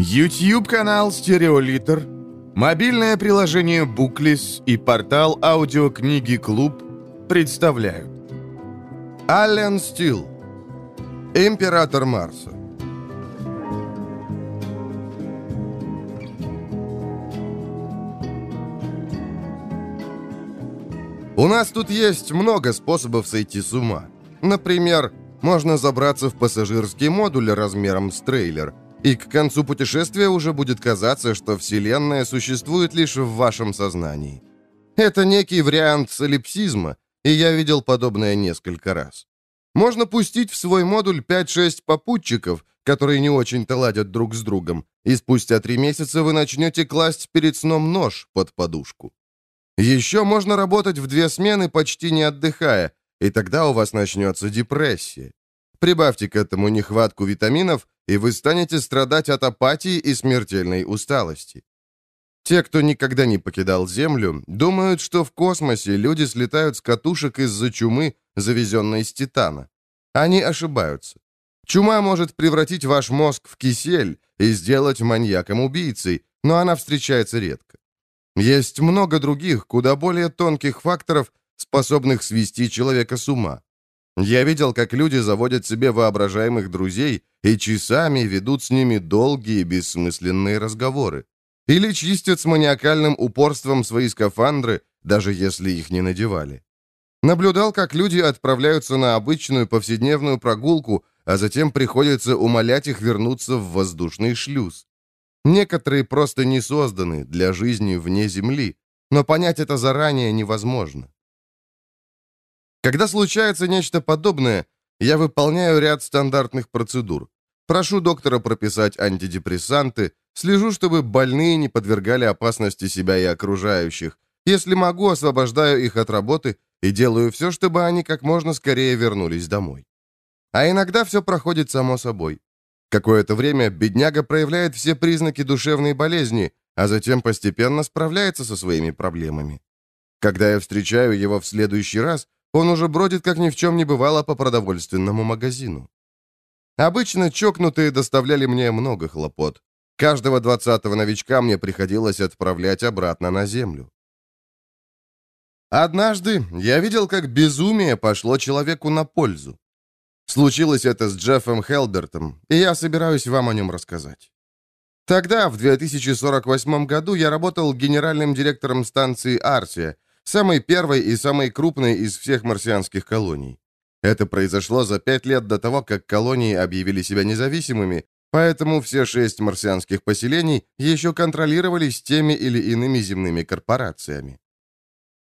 YouTube-канал «Стереолитр», мобильное приложение «Буклис» и портал аудиокниги «Клуб» представляют. Аллен Стил. Император Марса У нас тут есть много способов сойти с ума. Например, можно забраться в пассажирский модуль размером с трейлер – и к концу путешествия уже будет казаться, что Вселенная существует лишь в вашем сознании. Это некий вариант солипсизма, и я видел подобное несколько раз. Можно пустить в свой модуль 5-6 попутчиков, которые не очень-то ладят друг с другом, и спустя три месяца вы начнете класть перед сном нож под подушку. Еще можно работать в две смены, почти не отдыхая, и тогда у вас начнется депрессия. Прибавьте к этому нехватку витаминов, и вы станете страдать от апатии и смертельной усталости. Те, кто никогда не покидал Землю, думают, что в космосе люди слетают с катушек из-за чумы, завезенной с Титана. Они ошибаются. Чума может превратить ваш мозг в кисель и сделать маньяком-убийцей, но она встречается редко. Есть много других, куда более тонких факторов, способных свести человека с ума. Я видел, как люди заводят себе воображаемых друзей и часами ведут с ними долгие бессмысленные разговоры. Или чистят с маниакальным упорством свои скафандры, даже если их не надевали. Наблюдал, как люди отправляются на обычную повседневную прогулку, а затем приходится умолять их вернуться в воздушный шлюз. Некоторые просто не созданы для жизни вне Земли, но понять это заранее невозможно. Когда случается нечто подобное, я выполняю ряд стандартных процедур. Прошу доктора прописать антидепрессанты, слежу, чтобы больные не подвергали опасности себя и окружающих. Если могу, освобождаю их от работы и делаю все, чтобы они как можно скорее вернулись домой. А иногда все проходит само собой. Какое-то время бедняга проявляет все признаки душевной болезни, а затем постепенно справляется со своими проблемами. Когда я встречаю его в следующий раз, он уже бродит, как ни в чем не бывало, по продовольственному магазину. Обычно чокнутые доставляли мне много хлопот. Каждого двадцатого новичка мне приходилось отправлять обратно на землю. Однажды я видел, как безумие пошло человеку на пользу. Случилось это с Джеффом Хелбертом, и я собираюсь вам о нем рассказать. Тогда, в 2048 году, я работал генеральным директором станции «Арсия», самой первой и самой крупной из всех марсианских колоний. Это произошло за пять лет до того, как колонии объявили себя независимыми, поэтому все шесть марсианских поселений еще контролировались теми или иными земными корпорациями.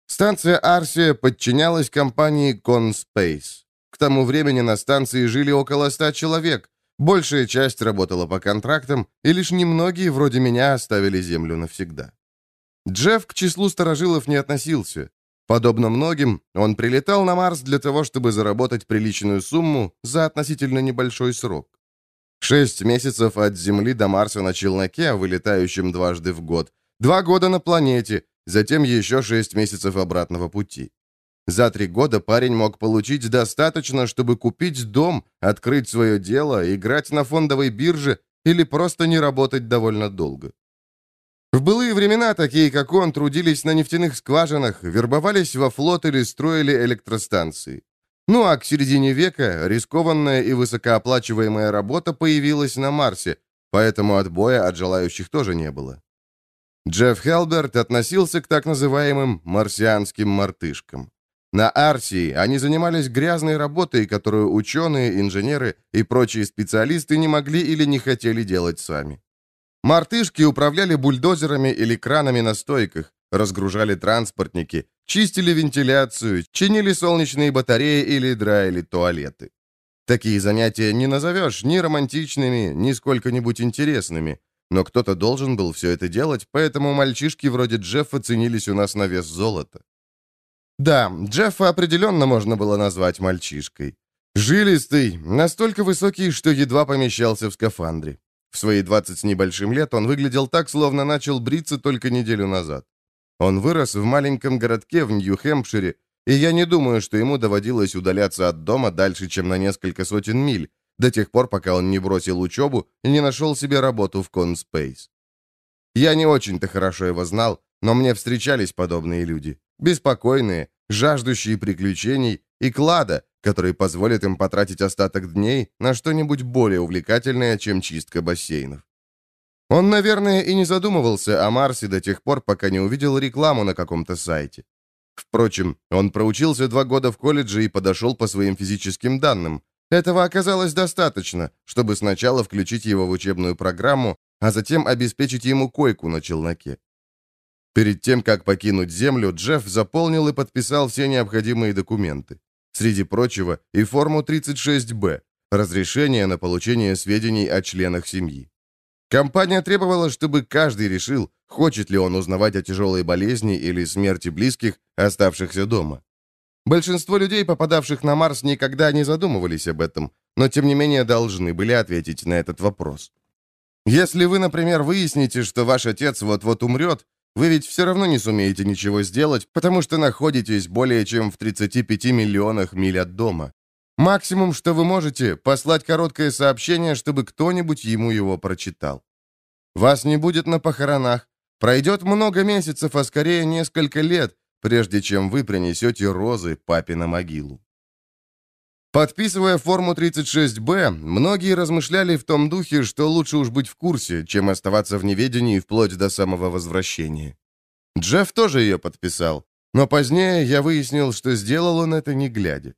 Станция Арсия подчинялась компании Conspace. К тому времени на станции жили около ста человек, большая часть работала по контрактам, и лишь немногие, вроде меня, оставили Землю навсегда. Джефф к числу старожилов не относился. Подобно многим, он прилетал на Марс для того, чтобы заработать приличную сумму за относительно небольшой срок. Шесть месяцев от Земли до Марса на челноке, вылетающем дважды в год, два года на планете, затем еще шесть месяцев обратного пути. За три года парень мог получить достаточно, чтобы купить дом, открыть свое дело, играть на фондовой бирже или просто не работать довольно долго. В былые времена такие, как он, трудились на нефтяных скважинах, вербовались во флот или строили электростанции. Ну а к середине века рискованная и высокооплачиваемая работа появилась на Марсе, поэтому отбоя от желающих тоже не было. Джефф Хелберт относился к так называемым «марсианским мартышкам». На Арсии они занимались грязной работой, которую ученые, инженеры и прочие специалисты не могли или не хотели делать сами. Мартышки управляли бульдозерами или кранами на стойках, разгружали транспортники, чистили вентиляцию, чинили солнечные батареи или драили туалеты. Такие занятия не назовешь ни романтичными, ни сколько-нибудь интересными, но кто-то должен был все это делать, поэтому мальчишки вроде Джеффа ценились у нас на вес золота. Да, Джеффа определенно можно было назвать мальчишкой. Жилистый, настолько высокий, что едва помещался в скафандре. В свои 20 с небольшим лет он выглядел так, словно начал бриться только неделю назад. Он вырос в маленьком городке в Нью-Хэмпшире, и я не думаю, что ему доводилось удаляться от дома дальше, чем на несколько сотен миль, до тех пор, пока он не бросил учебу и не нашел себе работу в Конспейс. Я не очень-то хорошо его знал, но мне встречались подобные люди. Беспокойные, жаждущие приключений и клада, который позволит им потратить остаток дней на что-нибудь более увлекательное, чем чистка бассейнов. Он, наверное, и не задумывался о Марсе до тех пор, пока не увидел рекламу на каком-то сайте. Впрочем, он проучился два года в колледже и подошел по своим физическим данным. Этого оказалось достаточно, чтобы сначала включить его в учебную программу, а затем обеспечить ему койку на челноке. Перед тем, как покинуть Землю, Джефф заполнил и подписал все необходимые документы. Среди прочего, и форму 36-Б, разрешение на получение сведений о членах семьи. Компания требовала, чтобы каждый решил, хочет ли он узнавать о тяжелой болезни или смерти близких, оставшихся дома. Большинство людей, попадавших на Марс, никогда не задумывались об этом, но тем не менее должны были ответить на этот вопрос. Если вы, например, выясните, что ваш отец вот-вот умрет, вы ведь все равно не сумеете ничего сделать, потому что находитесь более чем в 35 миллионах миль от дома. Максимум, что вы можете, послать короткое сообщение, чтобы кто-нибудь ему его прочитал. Вас не будет на похоронах. Пройдет много месяцев, а скорее несколько лет, прежде чем вы принесете розы папе на могилу. Подписывая форму 36-Б, многие размышляли в том духе, что лучше уж быть в курсе, чем оставаться в неведении вплоть до самого возвращения. Джефф тоже ее подписал, но позднее я выяснил, что сделал он это не глядя.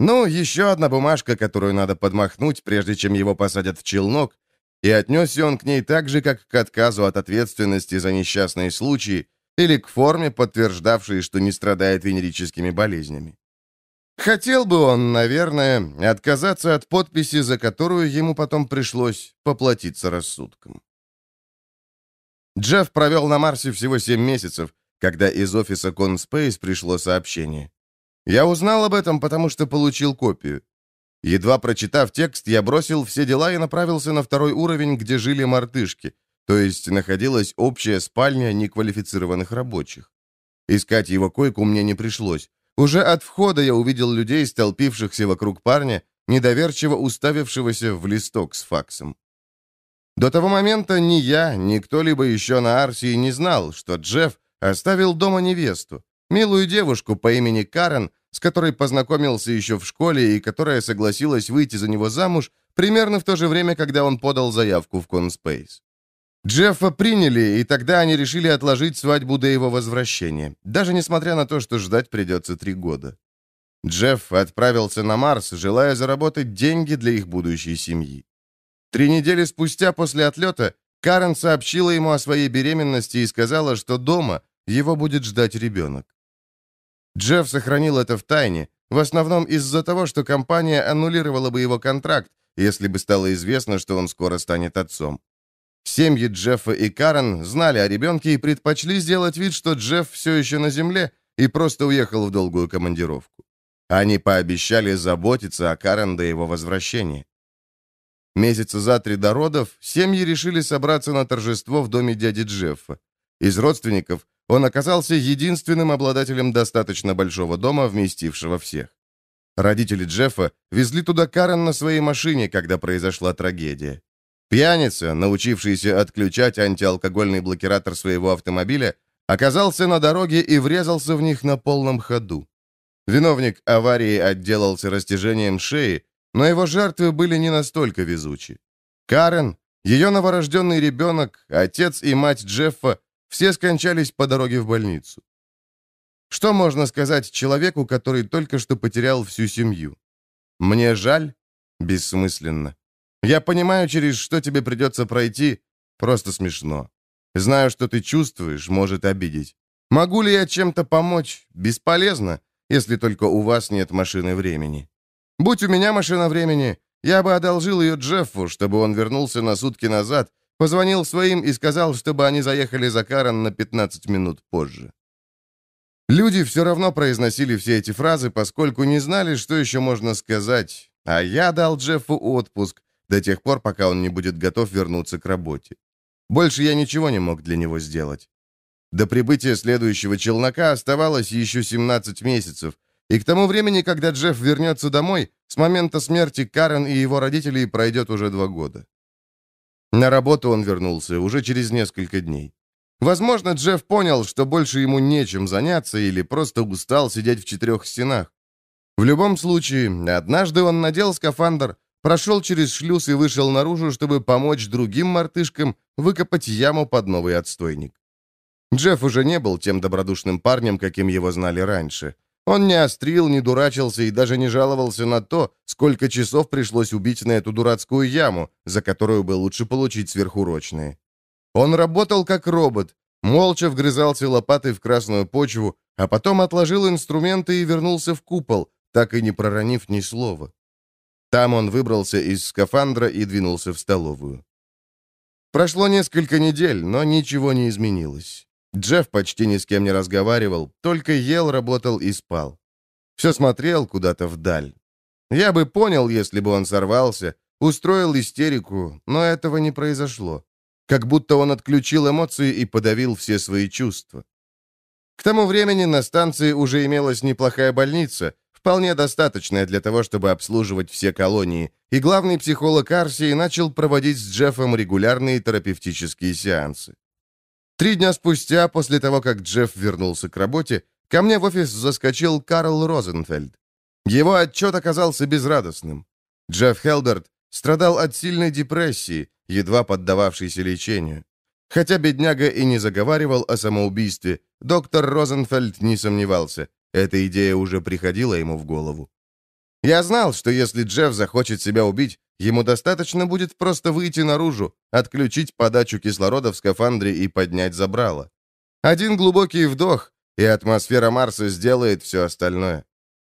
Ну, еще одна бумажка, которую надо подмахнуть, прежде чем его посадят в челнок, и отнесся он к ней так же, как к отказу от ответственности за несчастные случаи или к форме, подтверждавшей, что не страдает венерическими болезнями. Хотел бы он, наверное, отказаться от подписи, за которую ему потом пришлось поплатиться рассудком. Джефф провел на Марсе всего 7 месяцев, когда из офиса Conspace пришло сообщение. Я узнал об этом, потому что получил копию. Едва прочитав текст, я бросил все дела и направился на второй уровень, где жили мартышки, то есть находилась общая спальня неквалифицированных рабочих. Искать его койку мне не пришлось. Уже от входа я увидел людей, столпившихся вокруг парня, недоверчиво уставившегося в листок с факсом. До того момента ни я, ни кто-либо еще на Арсии не знал, что Джефф оставил дома невесту, милую девушку по имени Карен, с которой познакомился еще в школе и которая согласилась выйти за него замуж примерно в то же время, когда он подал заявку в Конспейс. Джеффа приняли, и тогда они решили отложить свадьбу до его возвращения, даже несмотря на то, что ждать придется три года. Джефф отправился на Марс, желая заработать деньги для их будущей семьи. Три недели спустя после отлета Карен сообщила ему о своей беременности и сказала, что дома его будет ждать ребенок. Джефф сохранил это в тайне, в основном из-за того, что компания аннулировала бы его контракт, если бы стало известно, что он скоро станет отцом. Семьи Джеффа и Карен знали о ребенке и предпочли сделать вид, что Джефф все еще на земле и просто уехал в долгую командировку. Они пообещали заботиться о Карен до его возвращения. Месяца за три до родов семьи решили собраться на торжество в доме дяди Джеффа. Из родственников он оказался единственным обладателем достаточно большого дома, вместившего всех. Родители Джеффа везли туда Карен на своей машине, когда произошла трагедия. Пьяница, научившийся отключать антиалкогольный блокиратор своего автомобиля, оказался на дороге и врезался в них на полном ходу. Виновник аварии отделался растяжением шеи, но его жертвы были не настолько везучи. Карен, ее новорожденный ребенок, отец и мать Джеффа все скончались по дороге в больницу. Что можно сказать человеку, который только что потерял всю семью? Мне жаль? Бессмысленно. Я понимаю, через что тебе придется пройти. Просто смешно. Знаю, что ты чувствуешь, может обидеть. Могу ли я чем-то помочь? Бесполезно, если только у вас нет машины времени. Будь у меня машина времени, я бы одолжил ее Джеффу, чтобы он вернулся на сутки назад, позвонил своим и сказал, чтобы они заехали за Карен на 15 минут позже. Люди все равно произносили все эти фразы, поскольку не знали, что еще можно сказать, а я дал Джеффу отпуск, до тех пор, пока он не будет готов вернуться к работе. Больше я ничего не мог для него сделать. До прибытия следующего челнока оставалось еще 17 месяцев, И к тому времени, когда Джефф вернется домой, с момента смерти Карен и его родителей пройдет уже два года. На работу он вернулся уже через несколько дней. Возможно, Джефф понял, что больше ему нечем заняться или просто устал сидеть в четырех стенах. В любом случае, однажды он надел скафандр, прошел через шлюз и вышел наружу, чтобы помочь другим мартышкам выкопать яму под новый отстойник. Джефф уже не был тем добродушным парнем, каким его знали раньше. Он не острил, не дурачился и даже не жаловался на то, сколько часов пришлось убить на эту дурацкую яму, за которую бы лучше получить сверхурочные. Он работал как робот, молча вгрызался лопатой в красную почву, а потом отложил инструменты и вернулся в купол, так и не проронив ни слова. Там он выбрался из скафандра и двинулся в столовую. Прошло несколько недель, но ничего не изменилось. Джефф почти ни с кем не разговаривал, только ел, работал и спал. Все смотрел куда-то вдаль. Я бы понял, если бы он сорвался, устроил истерику, но этого не произошло. Как будто он отключил эмоции и подавил все свои чувства. К тому времени на станции уже имелась неплохая больница, вполне достаточная для того, чтобы обслуживать все колонии, и главный психолог Арсии начал проводить с Джеффом регулярные терапевтические сеансы. Три дня спустя, после того, как Джефф вернулся к работе, ко мне в офис заскочил Карл Розенфельд. Его отчет оказался безрадостным. Джефф Хелберт страдал от сильной депрессии, едва поддававшейся лечению. Хотя бедняга и не заговаривал о самоубийстве, доктор Розенфельд не сомневался. Эта идея уже приходила ему в голову. Я знал, что если Джефф захочет себя убить, Ему достаточно будет просто выйти наружу, отключить подачу кислорода в скафандре и поднять забрало. Один глубокий вдох, и атмосфера Марса сделает все остальное.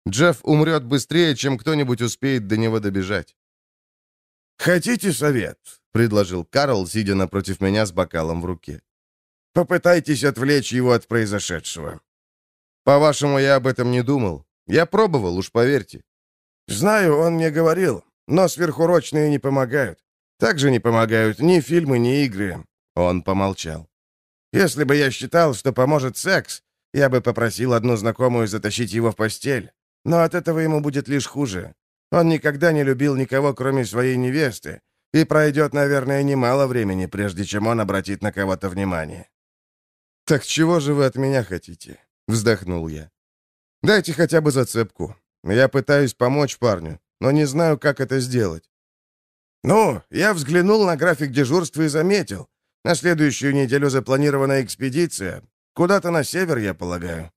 Джефф умрет быстрее, чем кто-нибудь успеет до него добежать. «Хотите совет?» — предложил Карл, сидя напротив меня с бокалом в руке. «Попытайтесь отвлечь его от произошедшего». «По-вашему, я об этом не думал. Я пробовал, уж поверьте». «Знаю, он мне говорил. Но сверхурочные не помогают. Также не помогают ни фильмы, ни игры». Он помолчал. «Если бы я считал, что поможет секс, я бы попросил одну знакомую затащить его в постель. Но от этого ему будет лишь хуже. Он никогда не любил никого, кроме своей невесты, и пройдет, наверное, немало времени, прежде чем он обратит на кого-то внимание». «Так чего же вы от меня хотите?» — вздохнул я. «Дайте хотя бы зацепку. Я пытаюсь помочь парню но не знаю, как это сделать. «Ну, я взглянул на график дежурства и заметил. На следующую неделю запланирована экспедиция. Куда-то на север, я полагаю».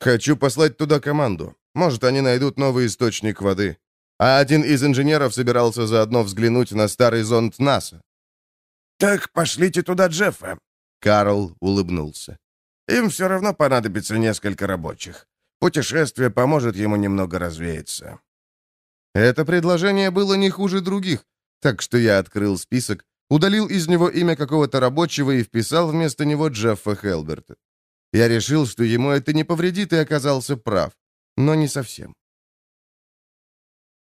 «Хочу послать туда команду. Может, они найдут новый источник воды. А один из инженеров собирался заодно взглянуть на старый зонд НАСА». «Так пошлите туда Джеффа». Карл улыбнулся. «Им все равно понадобится несколько рабочих. Путешествие поможет ему немного развеяться. Это предложение было не хуже других, так что я открыл список, удалил из него имя какого-то рабочего и вписал вместо него Джеффа Хелберта. Я решил, что ему это не повредит, и оказался прав. Но не совсем.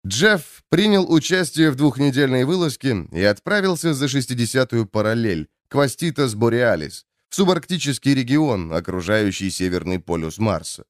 Джефф принял участие в двухнедельной вылазке и отправился за 60-ю параллель, Кваститас Бореалис, субарктический регион, окружающий Северный полюс Марса.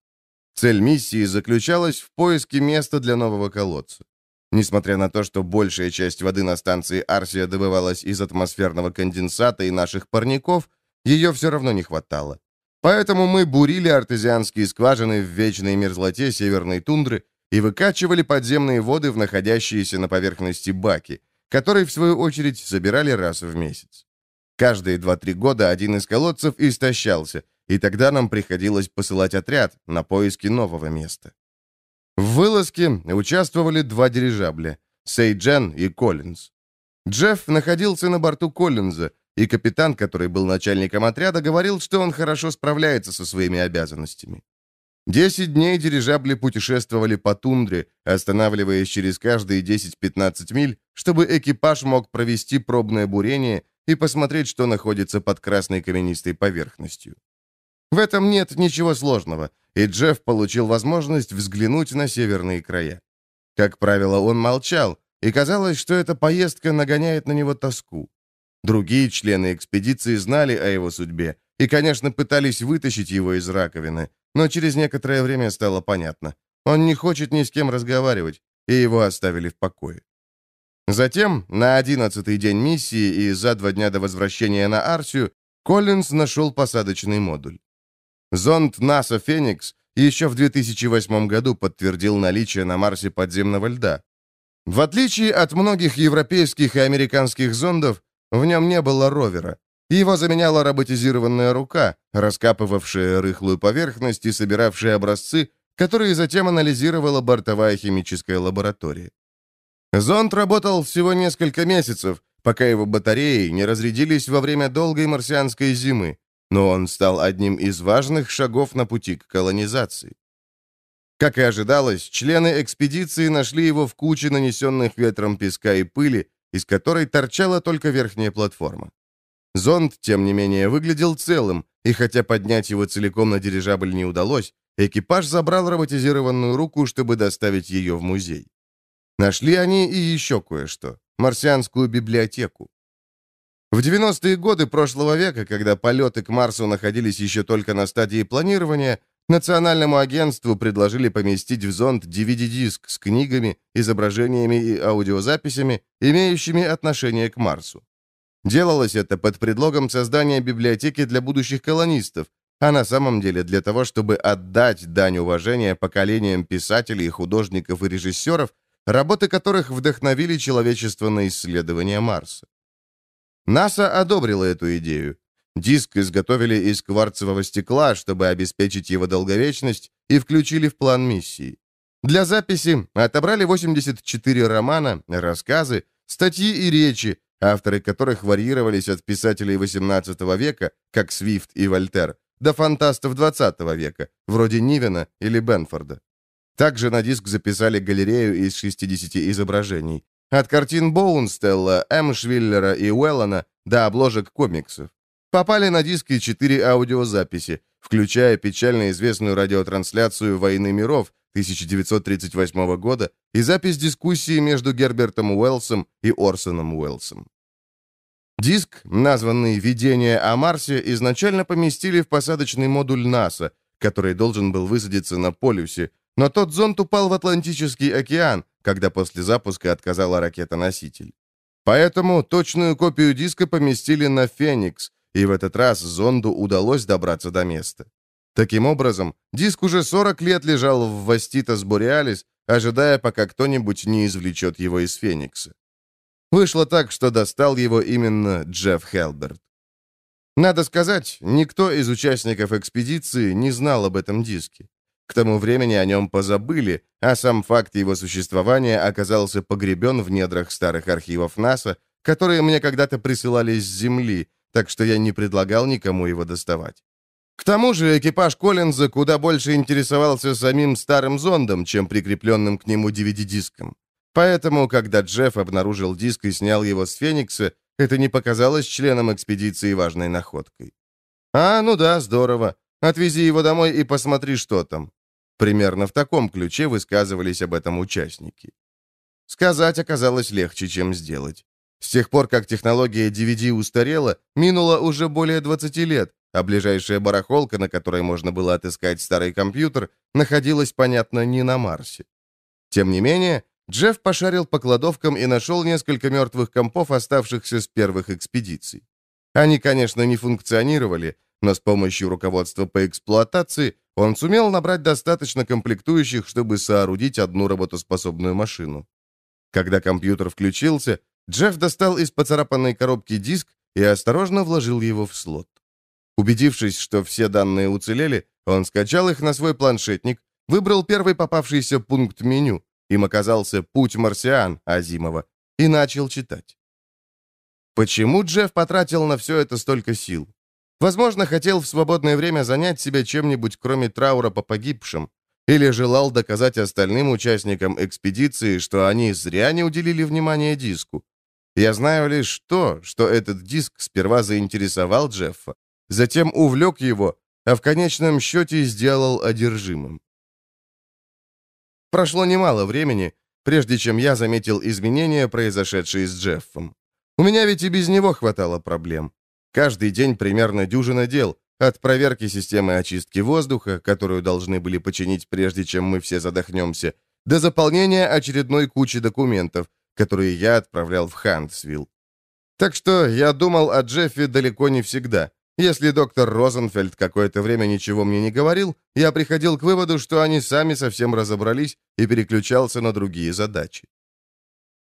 Цель миссии заключалась в поиске места для нового колодца. Несмотря на то, что большая часть воды на станции Арсия добывалась из атмосферного конденсата и наших парников, ее все равно не хватало. Поэтому мы бурили артезианские скважины в вечной мерзлоте северной тундры и выкачивали подземные воды в находящиеся на поверхности баки, которые, в свою очередь, собирали раз в месяц. Каждые 2-3 года один из колодцев истощался, и тогда нам приходилось посылать отряд на поиски нового места. В вылазке участвовали два дирижабля — Сейджен и Коллинз. Джефф находился на борту Коллинза, и капитан, который был начальником отряда, говорил, что он хорошо справляется со своими обязанностями. Десять дней дирижабли путешествовали по тундре, останавливаясь через каждые 10-15 миль, чтобы экипаж мог провести пробное бурение и посмотреть, что находится под красной каменистой поверхностью. В этом нет ничего сложного, и Джефф получил возможность взглянуть на северные края. Как правило, он молчал, и казалось, что эта поездка нагоняет на него тоску. Другие члены экспедиции знали о его судьбе и, конечно, пытались вытащить его из раковины, но через некоторое время стало понятно. Он не хочет ни с кем разговаривать, и его оставили в покое. Затем, на одиннадцатый день миссии и за два дня до возвращения на Арсию, Коллинз нашел посадочный модуль. Зонд НАСА «Феникс» еще в 2008 году подтвердил наличие на Марсе подземного льда. В отличие от многих европейских и американских зондов, в нем не было ровера. Его заменяла роботизированная рука, раскапывавшая рыхлую поверхность и собиравшая образцы, которые затем анализировала бортовая химическая лаборатория. Зонд работал всего несколько месяцев, пока его батареи не разрядились во время долгой марсианской зимы, но он стал одним из важных шагов на пути к колонизации. Как и ожидалось, члены экспедиции нашли его в куче нанесенных ветром песка и пыли, из которой торчала только верхняя платформа. Зонд, тем не менее, выглядел целым, и хотя поднять его целиком на дирижабль не удалось, экипаж забрал роботизированную руку, чтобы доставить ее в музей. Нашли они и еще кое-что — марсианскую библиотеку. В 90-е годы прошлого века, когда полеты к Марсу находились еще только на стадии планирования, Национальному агентству предложили поместить в зонд DVD-диск с книгами, изображениями и аудиозаписями, имеющими отношение к Марсу. Делалось это под предлогом создания библиотеки для будущих колонистов, а на самом деле для того, чтобы отдать дань уважения поколениям писателей, художников и режиссеров, работы которых вдохновили человечество на исследование Марса. НАСА одобрила эту идею. Диск изготовили из кварцевого стекла, чтобы обеспечить его долговечность, и включили в план миссии. Для записи отобрали 84 романа, рассказы, статьи и речи, авторы которых варьировались от писателей XVIII века, как Свифт и Вольтер, до фантастов XX века, вроде Нивена или Бенфорда. Также на диск записали галерею из 60 изображений. От картин Боунстелла, Эмшвиллера и Уэллона до обложек комиксов. Попали на диск и четыре аудиозаписи, включая печально известную радиотрансляцию «Войны миров» 1938 года и запись дискуссии между Гербертом Уэллсом и Орсоном Уэллсом. Диск, названный «Видение о Марсе», изначально поместили в посадочный модуль НАСА, который должен был высадиться на полюсе, но тот зонд упал в Атлантический океан, когда после запуска отказала ракета-носитель. Поэтому точную копию диска поместили на «Феникс», и в этот раз зонду удалось добраться до места. Таким образом, диск уже 40 лет лежал в Ваститас Бореалис, ожидая, пока кто-нибудь не извлечет его из Феникса. Вышло так, что достал его именно Джефф Хелберт. Надо сказать, никто из участников экспедиции не знал об этом диске. К тому времени о нем позабыли, а сам факт его существования оказался погребен в недрах старых архивов НАСА, которые мне когда-то присылали с Земли, так что я не предлагал никому его доставать. К тому же экипаж Коллинза куда больше интересовался самим старым зондом, чем прикрепленным к нему DVD-диском. Поэтому, когда Джефф обнаружил диск и снял его с Феникса, это не показалось членам экспедиции важной находкой. «А, ну да, здорово. Отвези его домой и посмотри, что там». Примерно в таком ключе высказывались об этом участники. Сказать оказалось легче, чем сделать. С тех пор, как технология DVD устарела, минуло уже более 20 лет, а ближайшая барахолка, на которой можно было отыскать старый компьютер, находилась, понятно, не на Марсе. Тем не менее, Джефф пошарил по кладовкам и нашел несколько мертвых компов, оставшихся с первых экспедиций. Они, конечно, не функционировали, но с помощью руководства по эксплуатации он сумел набрать достаточно комплектующих, чтобы соорудить одну работоспособную машину. Когда компьютер включился, Джефф достал из поцарапанной коробки диск и осторожно вложил его в слот. Убедившись, что все данные уцелели, он скачал их на свой планшетник, выбрал первый попавшийся пункт меню, им оказался «Путь марсиан» Азимова, и начал читать. Почему Джефф потратил на все это столько сил? Возможно, хотел в свободное время занять себя чем-нибудь, кроме траура по погибшим, или желал доказать остальным участникам экспедиции, что они зря не уделили внимания диску. Я знаю лишь то, что этот диск сперва заинтересовал Джеффа, затем увлек его, а в конечном счете сделал одержимым. Прошло немало времени, прежде чем я заметил изменения, произошедшие с Джеффом. У меня ведь и без него хватало проблем. Каждый день примерно дюжина дел, от проверки системы очистки воздуха, которую должны были починить прежде, чем мы все задохнемся, до заполнения очередной кучи документов, которые я отправлял в Хантсвилл. Так что я думал о Джеффе далеко не всегда. Если доктор Розенфельд какое-то время ничего мне не говорил, я приходил к выводу, что они сами совсем разобрались и переключался на другие задачи.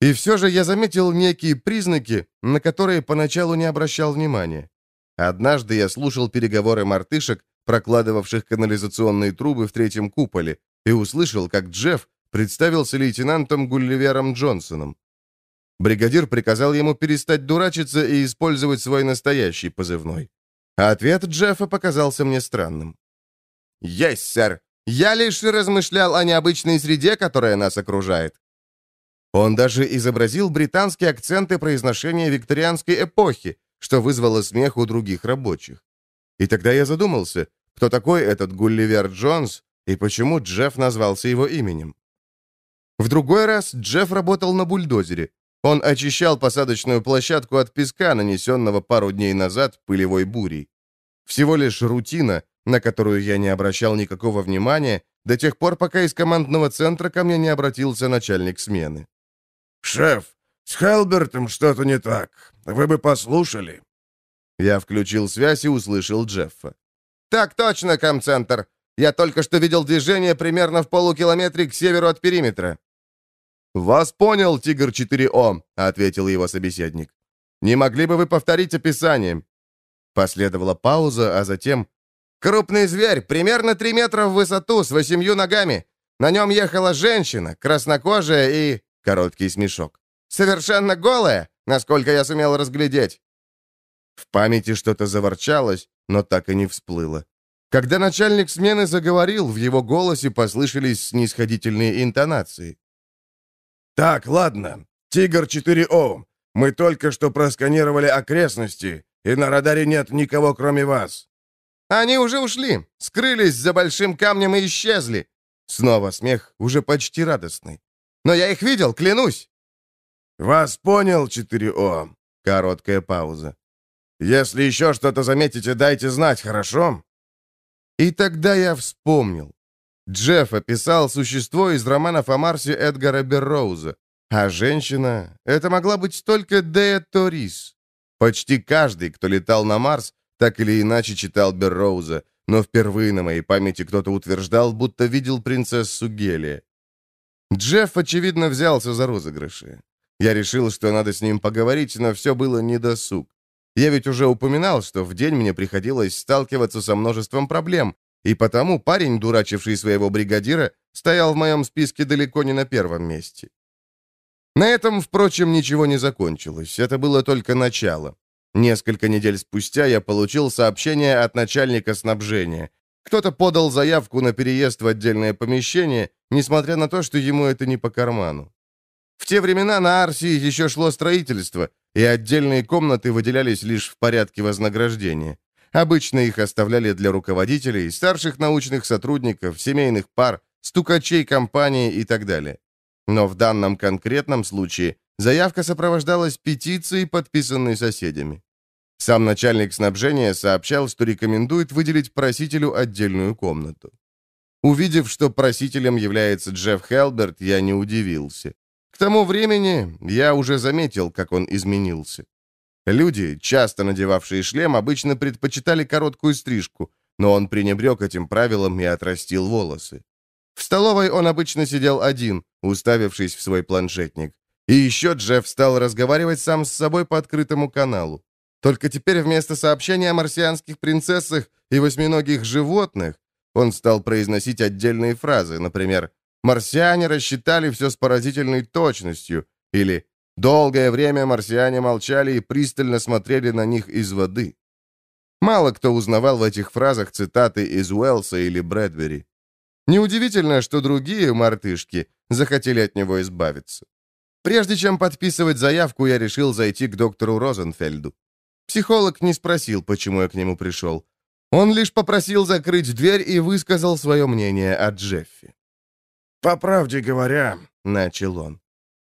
И все же я заметил некие признаки, на которые поначалу не обращал внимания. Однажды я слушал переговоры мартышек, прокладывавших канализационные трубы в третьем куполе, и услышал, как Джефф представился лейтенантом Гулливером Джонсоном. Бригадир приказал ему перестать дурачиться и использовать свой настоящий позывной. А ответ Джеффа показался мне странным. «Есть, сэр. Я лишь размышлял о необычной среде, которая нас окружает». Он даже изобразил британские акценты произношения викторианской эпохи, что вызвало смех у других рабочих. И тогда я задумался, кто такой этот Гулливер Джонс и почему Джефф назвался его именем. В другой раз Джефф работал на бульдозере. Он очищал посадочную площадку от песка, нанесенного пару дней назад пылевой бурей. Всего лишь рутина, на которую я не обращал никакого внимания, до тех пор, пока из командного центра ко мне не обратился начальник смены. «Шеф, с Хелбертом что-то не так. Вы бы послушали». Я включил связь и услышал Джеффа. «Так точно, комцентр. Я только что видел движение примерно в полукилометре к северу от периметра». «Вас понял, Тигр-4О», — ответил его собеседник. «Не могли бы вы повторить описание?» Последовала пауза, а затем... «Крупный зверь, примерно 3 метра в высоту, с восемью ногами. На нем ехала женщина, краснокожая и...» Короткий смешок. «Совершенно голая, насколько я сумел разглядеть». В памяти что-то заворчалось, но так и не всплыло. Когда начальник смены заговорил, в его голосе послышались снисходительные интонации. «Так, ладно. Тигр-4О. Мы только что просканировали окрестности, и на радаре нет никого, кроме вас». «Они уже ушли, скрылись за большим камнем и исчезли». Снова смех, уже почти радостный. «Но я их видел, клянусь». «Вас понял, 4О». Короткая пауза. «Если еще что-то заметите, дайте знать, хорошо?» И тогда я вспомнил. Джефф описал существо из романов о Марсе Эдгара Берроуза. А женщина — это могла быть только Дея Торис. Почти каждый, кто летал на Марс, так или иначе читал Берроуза, но впервые на моей памяти кто-то утверждал, будто видел принцессу Гелия. Джефф, очевидно, взялся за розыгрыши. Я решил, что надо с ним поговорить, но все было недосуг. Я ведь уже упоминал, что в день мне приходилось сталкиваться со множеством проблем, и потому парень, дурачивший своего бригадира, стоял в моем списке далеко не на первом месте. На этом, впрочем, ничего не закончилось. Это было только начало. Несколько недель спустя я получил сообщение от начальника снабжения. Кто-то подал заявку на переезд в отдельное помещение, несмотря на то, что ему это не по карману. В те времена на Арсии еще шло строительство, и отдельные комнаты выделялись лишь в порядке вознаграждения. Обычно их оставляли для руководителей, старших научных сотрудников, семейных пар, стукачей компании и так далее. Но в данном конкретном случае заявка сопровождалась петицией, подписанной соседями. Сам начальник снабжения сообщал, что рекомендует выделить просителю отдельную комнату. Увидев, что просителем является Джефф Хелберт, я не удивился. К тому времени я уже заметил, как он изменился. Люди, часто надевавшие шлем, обычно предпочитали короткую стрижку, но он пренебрег этим правилом и отрастил волосы. В столовой он обычно сидел один, уставившись в свой планшетник. И еще Джефф стал разговаривать сам с собой по открытому каналу. Только теперь вместо сообщения о марсианских принцессах и восьминогих животных он стал произносить отдельные фразы, например, «Марсиане рассчитали все с поразительной точностью» или Долгое время марсиане молчали и пристально смотрели на них из воды. Мало кто узнавал в этих фразах цитаты из Уэллса или Брэдбери. Неудивительно, что другие мартышки захотели от него избавиться. Прежде чем подписывать заявку, я решил зайти к доктору Розенфельду. Психолог не спросил, почему я к нему пришел. Он лишь попросил закрыть дверь и высказал свое мнение о Джеффе. «По правде говоря», — начал он,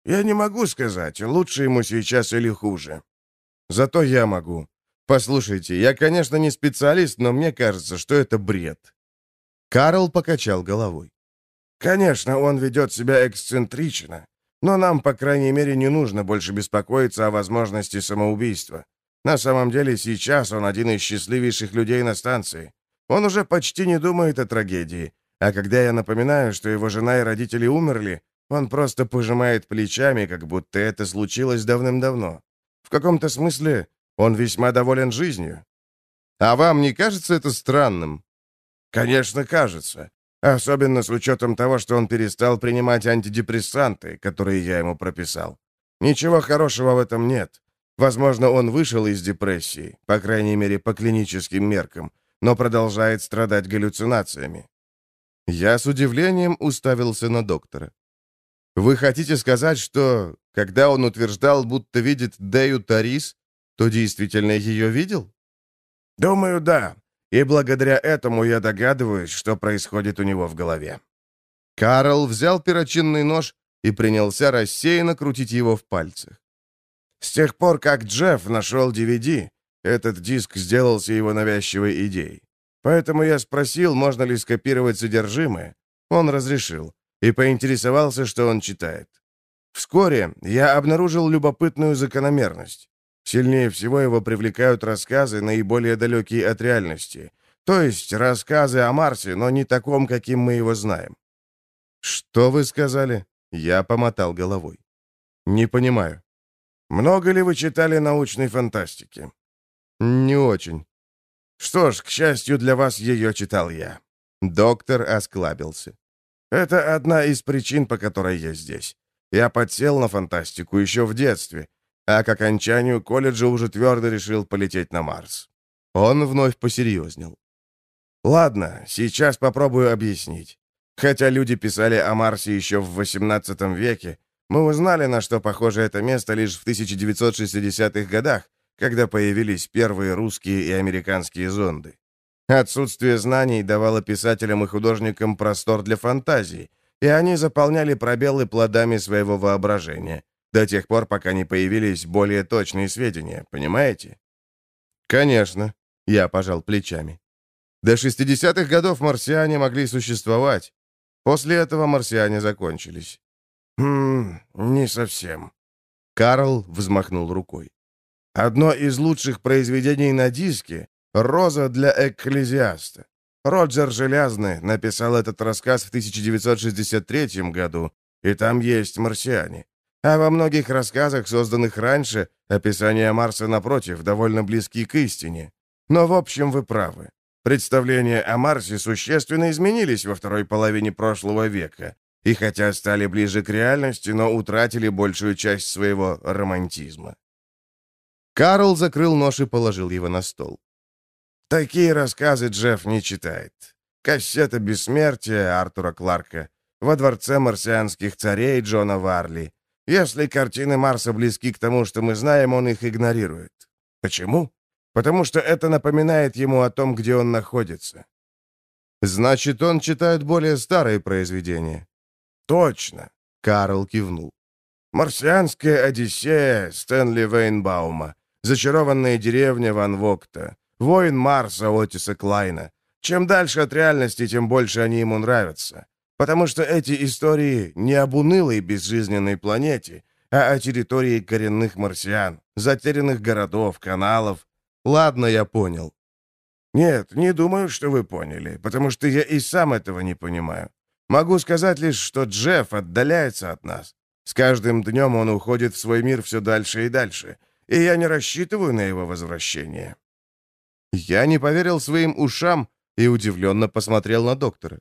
я не могу сказать, лучше ему сейчас или хуже. Зато я могу. Послушайте, я, конечно, не специалист, но мне кажется, что это бред. Карл покачал головой. Конечно, он ведет себя эксцентрично, но нам, по крайней мере, не нужно больше беспокоиться о возможности самоубийства. На самом деле, сейчас он один из счастливейших людей на станции. Он уже почти не думает о трагедии, а когда я напоминаю, что его жена и родители умерли, он просто пожимает плечами, как будто это случилось давным-давно. В каком-то смысле он весьма доволен жизнью. А вам не кажется это странным? Конечно, кажется. Особенно с учетом того, что он перестал принимать антидепрессанты, которые я ему прописал. Ничего хорошего в этом нет. Возможно, он вышел из депрессии, по крайней мере, по клиническим меркам, но продолжает страдать галлюцинациями. Я с удивлением уставился на доктора. Вы хотите сказать, что, когда он утверждал, будто видит Дею Тарис, то действительно ее видел? Думаю, да. И благодаря этому я догадываюсь, что происходит у него в голове. Карл взял перочинный нож и принялся рассеянно крутить его в пальцах. С тех пор, как Джефф нашел DVD, этот диск сделался его навязчивой идеей. Поэтому я спросил, можно ли скопировать содержимое. Он разрешил и поинтересовался, что он читает. Вскоре я обнаружил любопытную закономерность. Сильнее всего его привлекают рассказы, наиболее далекие от реальности. То есть рассказы о Марсе, но не таком, каким мы его знаем. «Что вы сказали?» Я помотал головой. «Не понимаю». «Много ли вы читали научной фантастики?» «Не очень». «Что ж, к счастью для вас, ее читал я». Доктор осклабился. «Это одна из причин, по которой я здесь. Я подсел на фантастику еще в детстве, а к окончанию колледжа уже твердо решил полететь на Марс». Он вновь посерьезнел. «Ладно, сейчас попробую объяснить. Хотя люди писали о Марсе еще в XVIII веке, мы узнали, на что похоже это место лишь в 1960-х годах, когда появились первые русские и американские зонды. Отсутствие знаний давало писателям и художникам простор для фантазии, и они заполняли пробелы плодами своего воображения, до тех пор, пока не появились более точные сведения, понимаете? Конечно, я пожал плечами. До 60-х годов марсиане могли существовать. После этого марсиане закончились. «Хм, не совсем». Карл взмахнул рукой. «Одно из лучших произведений на диске — «Роза для экклезиаста». Роджер Желязный написал этот рассказ в 1963 году, и там есть марсиане. А во многих рассказах, созданных раньше, описания Марса, напротив, довольно близки к истине. Но, в общем, вы правы. Представления о Марсе существенно изменились во второй половине прошлого века, и хотя стали ближе к реальности, но утратили большую часть своего романтизма. Карл закрыл нож и положил его на стол. Такие рассказы Джефф не читает. «Кассета бессмертия» Артура Кларка, «Во дворце марсианских царей» Джона Варли. Если картины Марса близки к тому, что мы знаем, он их игнорирует. Почему? Потому что это напоминает ему о том, где он находится. Значит, он читает более старые произведения. «Точно!» — Карл кивнул. «Марсианская Одиссея» Стэнли Вейнбаума, «Зачарованная деревня Ван Вогта», «Воин Марса» Отиса Клайна. Чем дальше от реальности, тем больше они ему нравятся. Потому что эти истории не об унылой безжизненной планете, а о территории коренных марсиан, затерянных городов, каналов. Ладно, я понял. Нет, не думаю, что вы поняли, потому что я и сам этого не понимаю. Могу сказать лишь, что Джефф отдаляется от нас. С каждым днем он уходит в свой мир все дальше и дальше, и я не рассчитываю на его возвращение». Я не поверил своим ушам и удивленно посмотрел на доктора.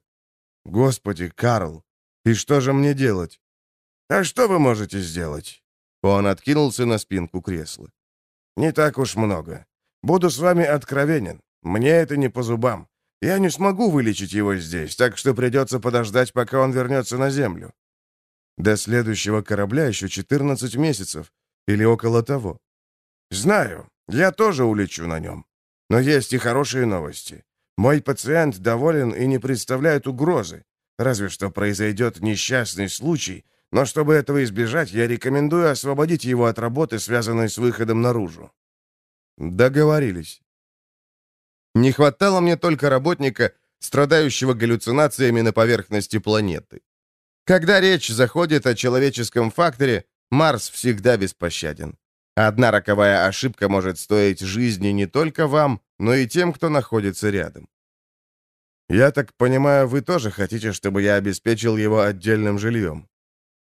«Господи, Карл, и что же мне делать?» «А что вы можете сделать?» Он откинулся на спинку кресла. «Не так уж много. Буду с вами откровенен. Мне это не по зубам. Я не смогу вылечить его здесь, так что придется подождать, пока он вернется на Землю. До следующего корабля еще 14 месяцев. Или около того. Знаю. Я тоже улечу на нем. Но есть и хорошие новости. Мой пациент доволен и не представляет угрозы. Разве что произойдет несчастный случай, но чтобы этого избежать, я рекомендую освободить его от работы, связанной с выходом наружу. Договорились. Не хватало мне только работника, страдающего галлюцинациями на поверхности планеты. Когда речь заходит о человеческом факторе, Марс всегда беспощаден. Одна роковая ошибка может стоить жизни не только вам, но и тем, кто находится рядом. «Я так понимаю, вы тоже хотите, чтобы я обеспечил его отдельным жильем?»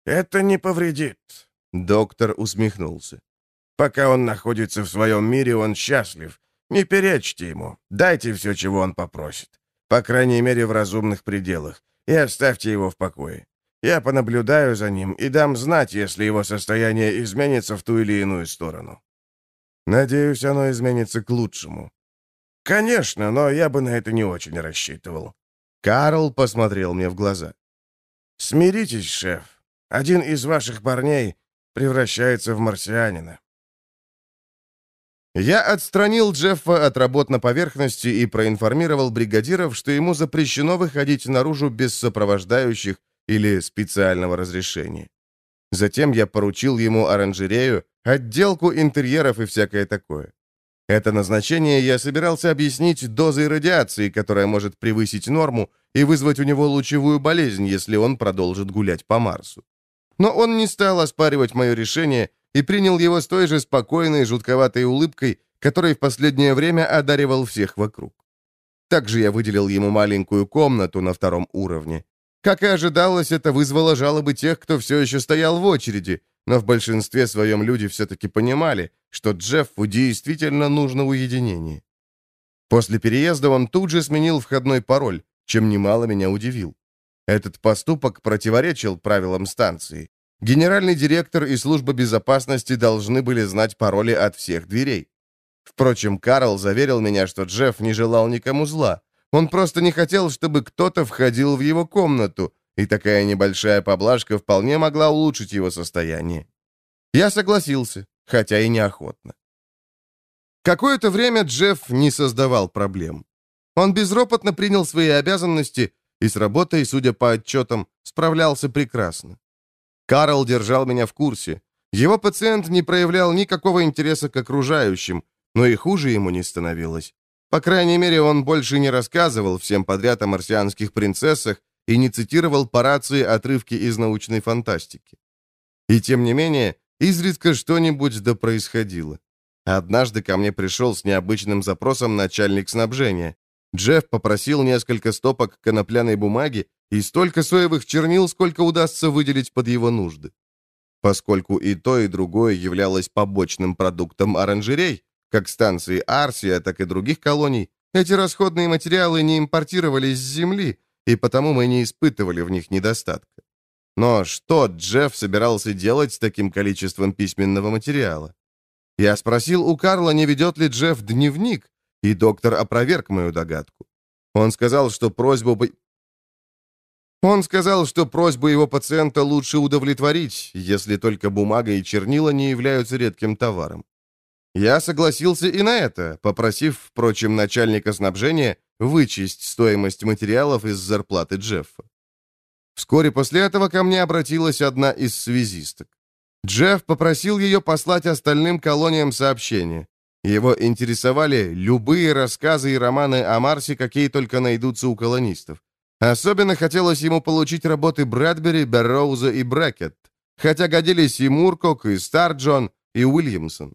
«Это не повредит», — доктор усмехнулся. «Пока он находится в своем мире, он счастлив. Не перечьте ему. Дайте все, чего он попросит. По крайней мере, в разумных пределах. И оставьте его в покое. Я понаблюдаю за ним и дам знать, если его состояние изменится в ту или иную сторону. Надеюсь, оно изменится к лучшему. Конечно, но я бы на это не очень рассчитывал. Карл посмотрел мне в глаза. Смиритесь, шеф. Один из ваших парней превращается в марсианина. Я отстранил Джеффа от работ на поверхности и проинформировал бригадиров, что ему запрещено выходить наружу без сопровождающих или специального разрешения. Затем я поручил ему оранжерею, отделку интерьеров и всякое такое. Это назначение я собирался объяснить дозой радиации, которая может превысить норму и вызвать у него лучевую болезнь, если он продолжит гулять по Марсу. Но он не стал оспаривать мое решение и принял его с той же спокойной, жутковатой улыбкой, которой в последнее время одаривал всех вокруг. Также я выделил ему маленькую комнату на втором уровне. Как и ожидалось, это вызвало жалобы тех, кто все еще стоял в очереди, но в большинстве своем люди все-таки понимали, что Джеффу действительно нужно уединение. После переезда он тут же сменил входной пароль, чем немало меня удивил. Этот поступок противоречил правилам станции. Генеральный директор и служба безопасности должны были знать пароли от всех дверей. Впрочем, Карл заверил меня, что Джефф не желал никому зла. Он просто не хотел, чтобы кто-то входил в его комнату, и такая небольшая поблажка вполне могла улучшить его состояние. Я согласился, хотя и неохотно. Какое-то время Джефф не создавал проблем. Он безропотно принял свои обязанности и с работой, судя по отчетам, справлялся прекрасно. Карл держал меня в курсе. Его пациент не проявлял никакого интереса к окружающим, но и хуже ему не становилось. По крайней мере, он больше не рассказывал всем подряд о марсианских принцессах и не цитировал по рации отрывки из научной фантастики. И тем не менее, изредка что-нибудь да происходило. Однажды ко мне пришел с необычным запросом начальник снабжения. Джефф попросил несколько стопок конопляной бумаги и столько соевых чернил, сколько удастся выделить под его нужды. Поскольку и то, и другое являлось побочным продуктом оранжерей, как станции Арсия, так и других колоний, эти расходные материалы не импортировались с Земли, и потому мы не испытывали в них недостатка. Но что Джефф собирался делать с таким количеством письменного материала? Я спросил у Карла, не ведет ли Джефф дневник, и доктор опроверг мою догадку. Он сказал, что просьбу он сказал, что просьбу его пациента лучше удовлетворить, если только бумага и чернила не являются редким товаром. Я согласился и на это, попросив, впрочем, начальника снабжения вычесть стоимость материалов из зарплаты Джеффа. Вскоре после этого ко мне обратилась одна из связисток. Джефф попросил ее послать остальным колониям сообщение. Его интересовали любые рассказы и романы о Марсе, какие только найдутся у колонистов. Особенно хотелось ему получить работы Брэдбери, Берроуза и Брэкет, хотя годились и Муркок, и Старджон, и Уильямсон.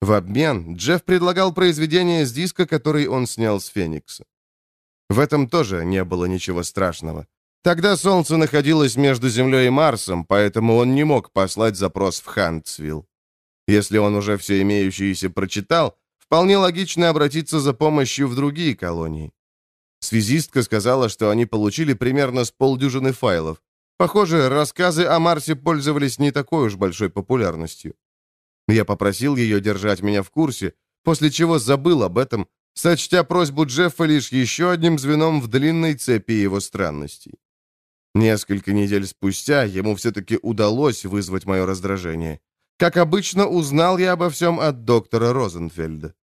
В обмен Джефф предлагал произведение с диска, который он снял с Феникса. В этом тоже не было ничего страшного. Тогда Солнце находилось между Землей и Марсом, поэтому он не мог послать запрос в Хантсвилл. Если он уже все имеющееся прочитал, вполне логично обратиться за помощью в другие колонии. Связистка сказала, что они получили примерно с полдюжины файлов. Похоже, рассказы о Марсе пользовались не такой уж большой популярностью. Я попросил ее держать меня в курсе, после чего забыл об этом, сочтя просьбу Джеффа лишь еще одним звеном в длинной цепи его странностей. Несколько недель спустя ему все-таки удалось вызвать мое раздражение. Как обычно, узнал я обо всем от доктора Розенфельда.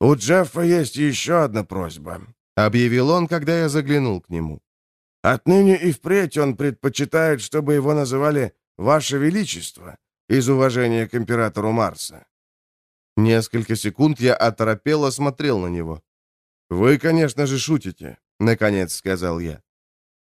«У Джеффа есть еще одна просьба», — объявил он, когда я заглянул к нему. «Отныне и впредь он предпочитает, чтобы его называли «Ваше Величество» из уважения к императору Марса». Несколько секунд я оторопело смотрел на него. «Вы, конечно же, шутите», — наконец сказал я.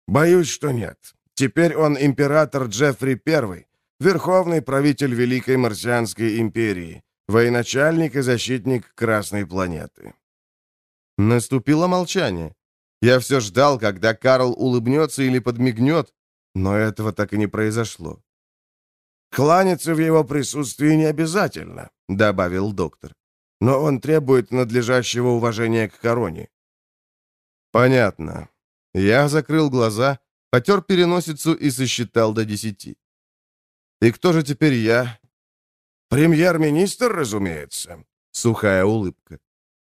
«Боюсь, что нет. Теперь он император Джеффри I, верховный правитель Великой Марсианской империи, военачальник и защитник Красной планеты». Наступило молчание. Я все ждал, когда Карл улыбнется или подмигнет, но этого так и не произошло. «Кланяться в его присутствии не обязательно», — добавил доктор. «Но он требует надлежащего уважения к короне». «Понятно». Я закрыл глаза, потер переносицу и сосчитал до десяти. «И кто же теперь я?» «Премьер-министр, разумеется», — сухая улыбка.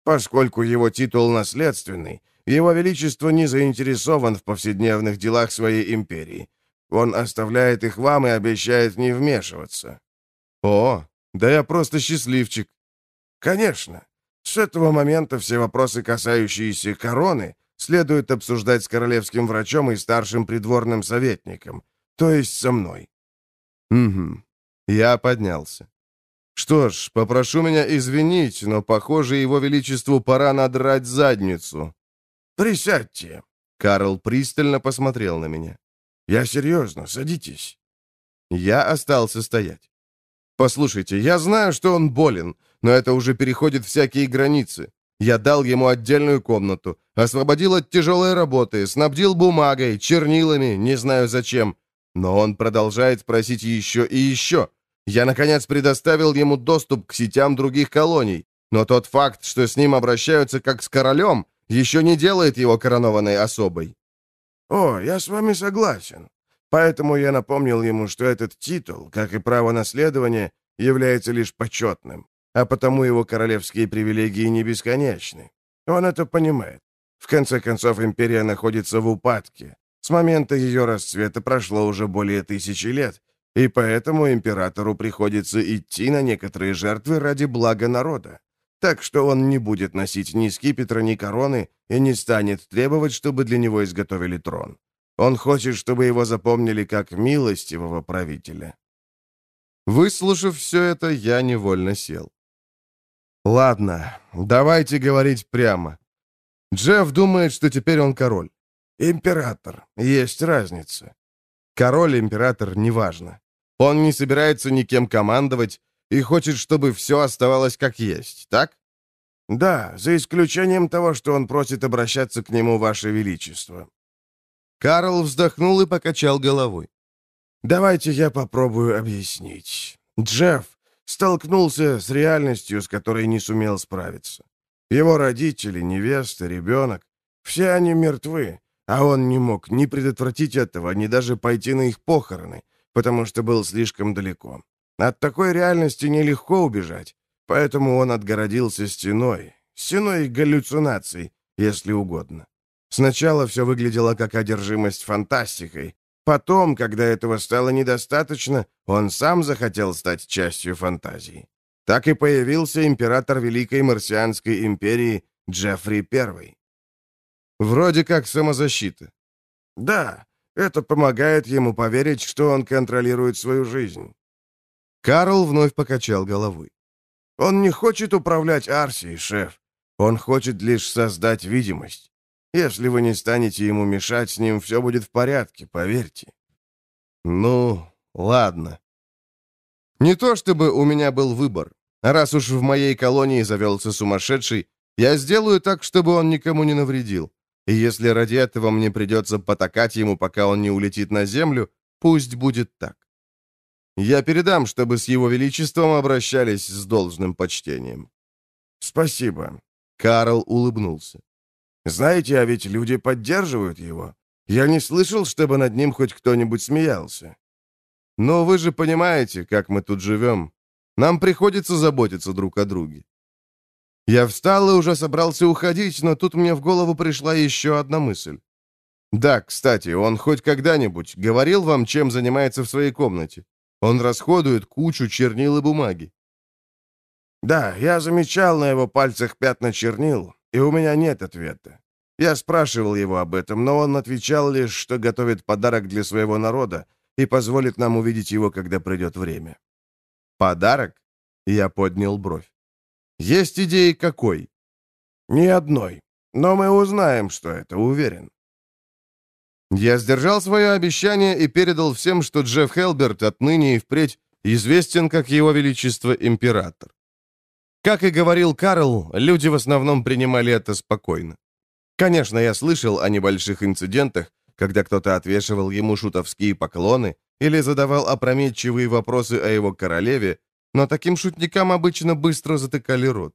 «Поскольку его титул наследственный, его Величество не заинтересован в повседневных делах своей империи. Он оставляет их вам и обещает не вмешиваться». «О, да я просто счастливчик». «Конечно. С этого момента все вопросы, касающиеся короны, следует обсуждать с королевским врачом и старшим придворным советником, то есть со мной». «Угу». Я поднялся. «Что ж, попрошу меня извинить, но, похоже, его величеству пора надрать задницу». «Присядьте». Карл пристально посмотрел на меня. «Я серьезно, садитесь». Я остался стоять. «Послушайте, я знаю, что он болен, но это уже переходит всякие границы. Я дал ему отдельную комнату, освободил от тяжелой работы, снабдил бумагой, чернилами, не знаю зачем. Но он продолжает просить еще и еще. Я, наконец, предоставил ему доступ к сетям других колоний. Но тот факт, что с ним обращаются как с королем, еще не делает его коронованной особой. «О, я с вами согласен. Поэтому я напомнил ему, что этот титул, как и право наследования, является лишь почетным, а потому его королевские привилегии не бесконечны. Он это понимает. В конце концов, империя находится в упадке. С момента ее расцвета прошло уже более тысячи лет, и поэтому императору приходится идти на некоторые жертвы ради блага народа так что он не будет носить ни скипетра, ни короны и не станет требовать, чтобы для него изготовили трон. Он хочет, чтобы его запомнили как милостивого правителя. Выслушав все это, я невольно сел. Ладно, давайте говорить прямо. Джефф думает, что теперь он король. Император. Есть разница. Король, император, неважно. Он не собирается никем командовать, и хочет, чтобы все оставалось как есть, так? Да, за исключением того, что он просит обращаться к нему, Ваше Величество. Карл вздохнул и покачал головой. Давайте я попробую объяснить. Джефф столкнулся с реальностью, с которой не сумел справиться. Его родители, невеста, ребенок, все они мертвы, а он не мог ни предотвратить этого, ни даже пойти на их похороны, потому что был слишком далеко. От такой реальности нелегко убежать, поэтому он отгородился стеной, стеной галлюцинаций, если угодно. Сначала все выглядело как одержимость фантастикой. Потом, когда этого стало недостаточно, он сам захотел стать частью фантазии. Так и появился император Великой Марсианской империи Джеффри I. Вроде как самозащита. Да, это помогает ему поверить, что он контролирует свою жизнь. Карл вновь покачал головой. «Он не хочет управлять Арсией, шеф. Он хочет лишь создать видимость. Если вы не станете ему мешать, с ним все будет в порядке, поверьте». «Ну, ладно». Не то чтобы у меня был выбор. Раз уж в моей колонии завелся сумасшедший, я сделаю так, чтобы он никому не навредил. И если ради этого мне придется потакать ему, пока он не улетит на землю, пусть будет так. Я передам, чтобы с его величеством обращались с должным почтением». «Спасибо». Карл улыбнулся. «Знаете, а ведь люди поддерживают его. Я не слышал, чтобы над ним хоть кто-нибудь смеялся». «Но вы же понимаете, как мы тут живем. Нам приходится заботиться друг о друге». Я встал и уже собрался уходить, но тут мне в голову пришла еще одна мысль. «Да, кстати, он хоть когда-нибудь говорил вам, чем занимается в своей комнате?» Он расходует кучу чернил и бумаги. Да, я замечал на его пальцах пятна чернил, и у меня нет ответа. Я спрашивал его об этом, но он отвечал лишь, что готовит подарок для своего народа и позволит нам увидеть его, когда придет время. «Подарок?» Я поднял бровь. Есть идеи какой? Ни одной. Но мы узнаем, что это, уверен. Я сдержал свое обещание и передал всем, что Джефф Хелберт отныне и впредь известен как его величество император. Как и говорил Карл, люди в основном принимали это спокойно. Конечно, я слышал о небольших инцидентах, когда кто-то отвешивал ему шутовские поклоны или задавал опрометчивые вопросы о его королеве, но таким шутникам обычно быстро затыкали рот.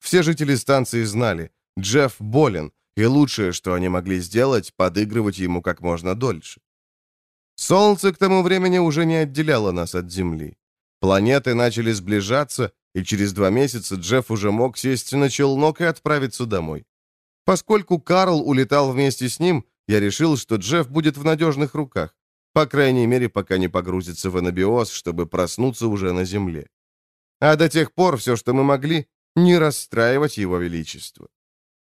Все жители станции знали, Джефф болен, и лучшее, что они могли сделать, подыгрывать ему как можно дольше. Солнце к тому времени уже не отделяло нас от Земли. Планеты начали сближаться, и через два месяца Джефф уже мог сесть на челнок и отправиться домой. Поскольку Карл улетал вместе с ним, я решил, что Джефф будет в надежных руках. По крайней мере, пока не погрузится в анабиоз, чтобы проснуться уже на Земле. А до тех пор все, что мы могли, не расстраивать его величество.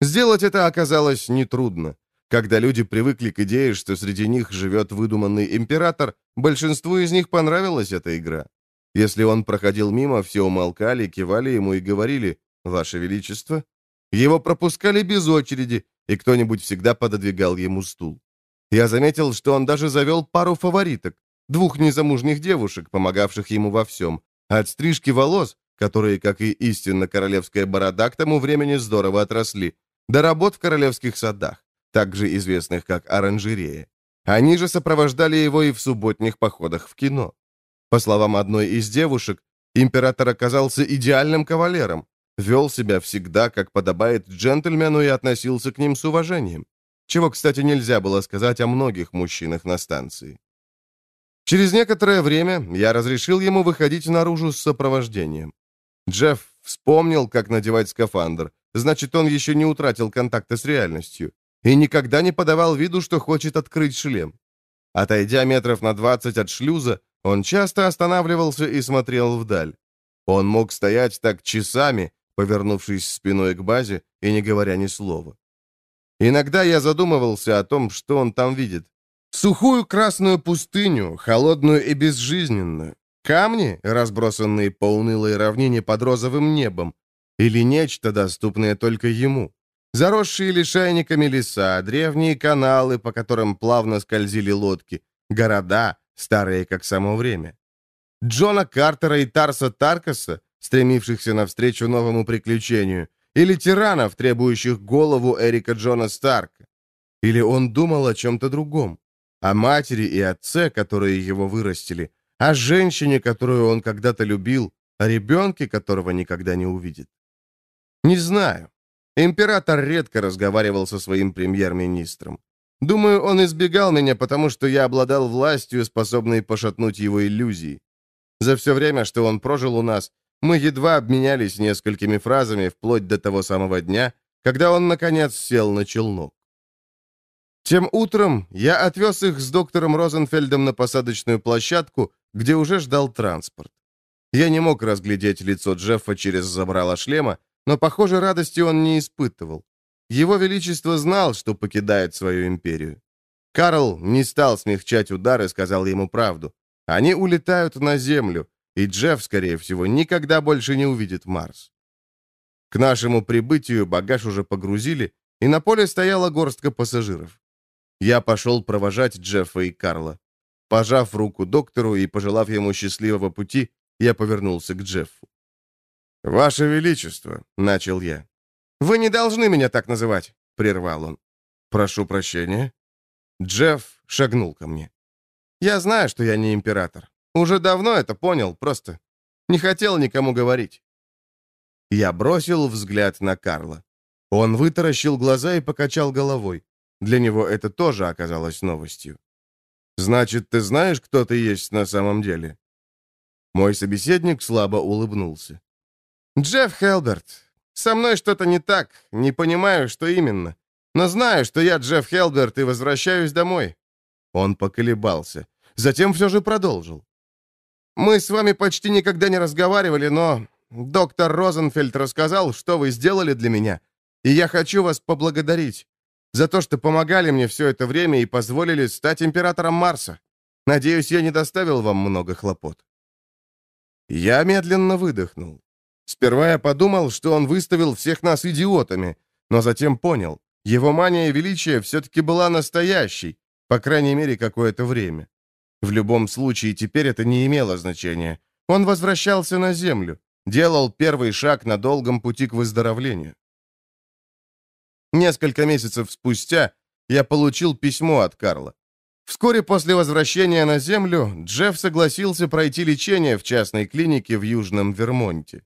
Сделать это оказалось нетрудно. Когда люди привыкли к идее, что среди них живет выдуманный император, большинству из них понравилась эта игра. Если он проходил мимо, все умолкали, кивали ему и говорили «Ваше Величество». Его пропускали без очереди, и кто-нибудь всегда пододвигал ему стул. Я заметил, что он даже завел пару фавориток, двух незамужних девушек, помогавших ему во всем, от стрижки волос, которые, как и истинно королевская борода, к тому времени здорово отросли, до работ в королевских садах, также известных как оранжерея. Они же сопровождали его и в субботних походах в кино. По словам одной из девушек, император оказался идеальным кавалером, вел себя всегда, как подобает джентльмену и относился к ним с уважением, чего, кстати, нельзя было сказать о многих мужчинах на станции. Через некоторое время я разрешил ему выходить наружу с сопровождением. Джефф вспомнил, как надевать скафандр, значит, он еще не утратил контакта с реальностью и никогда не подавал виду, что хочет открыть шлем. Отойдя метров на 20 от шлюза, он часто останавливался и смотрел вдаль. Он мог стоять так часами, повернувшись спиной к базе и не говоря ни слова. Иногда я задумывался о том, что он там видит. Сухую красную пустыню, холодную и безжизненную. Камни, разбросанные по унылой равнине под розовым небом, или нечто, доступное только ему. Заросшие лишайниками леса, древние каналы, по которым плавно скользили лодки, города, старые как само время. Джона Картера и Тарса Таркаса, стремившихся навстречу новому приключению, или тиранов, требующих голову Эрика Джона Старка. Или он думал о чем-то другом, о матери и отце, которые его вырастили, о женщине, которую он когда-то любил, о ребенке, которого никогда не увидит. Не знаю. Император редко разговаривал со своим премьер-министром. Думаю, он избегал меня, потому что я обладал властью, способной пошатнуть его иллюзии. За все время, что он прожил у нас, мы едва обменялись несколькими фразами вплоть до того самого дня, когда он, наконец, сел на челнок. Тем утром я отвез их с доктором Розенфельдом на посадочную площадку, где уже ждал транспорт. Я не мог разглядеть лицо Джеффа через забрало шлема, но, похоже, радости он не испытывал. Его Величество знал, что покидает свою империю. Карл не стал смягчать удар и сказал ему правду. Они улетают на Землю, и Джефф, скорее всего, никогда больше не увидит Марс. К нашему прибытию багаж уже погрузили, и на поле стояла горстка пассажиров. Я пошел провожать Джеффа и Карла. Пожав руку доктору и пожелав ему счастливого пути, я повернулся к Джеффу. «Ваше Величество», — начал я. «Вы не должны меня так называть», — прервал он. «Прошу прощения». Джефф шагнул ко мне. «Я знаю, что я не император. Уже давно это понял, просто не хотел никому говорить». Я бросил взгляд на Карла. Он вытаращил глаза и покачал головой. Для него это тоже оказалось новостью. «Значит, ты знаешь, кто ты есть на самом деле?» Мой собеседник слабо улыбнулся. «Джефф Хелберт, со мной что-то не так, не понимаю, что именно. Но знаю, что я Джефф Хелберт и возвращаюсь домой». Он поколебался. Затем все же продолжил. «Мы с вами почти никогда не разговаривали, но доктор Розенфельд рассказал, что вы сделали для меня, и я хочу вас поблагодарить за то, что помогали мне все это время и позволили стать императором Марса. Надеюсь, я не доставил вам много хлопот». Я медленно выдохнул. Сперва я подумал, что он выставил всех нас идиотами, но затем понял, его мания величия все-таки была настоящей, по крайней мере, какое-то время. В любом случае, теперь это не имело значения. Он возвращался на Землю, делал первый шаг на долгом пути к выздоровлению. Несколько месяцев спустя я получил письмо от Карла. Вскоре после возвращения на Землю Джефф согласился пройти лечение в частной клинике в Южном Вермонте.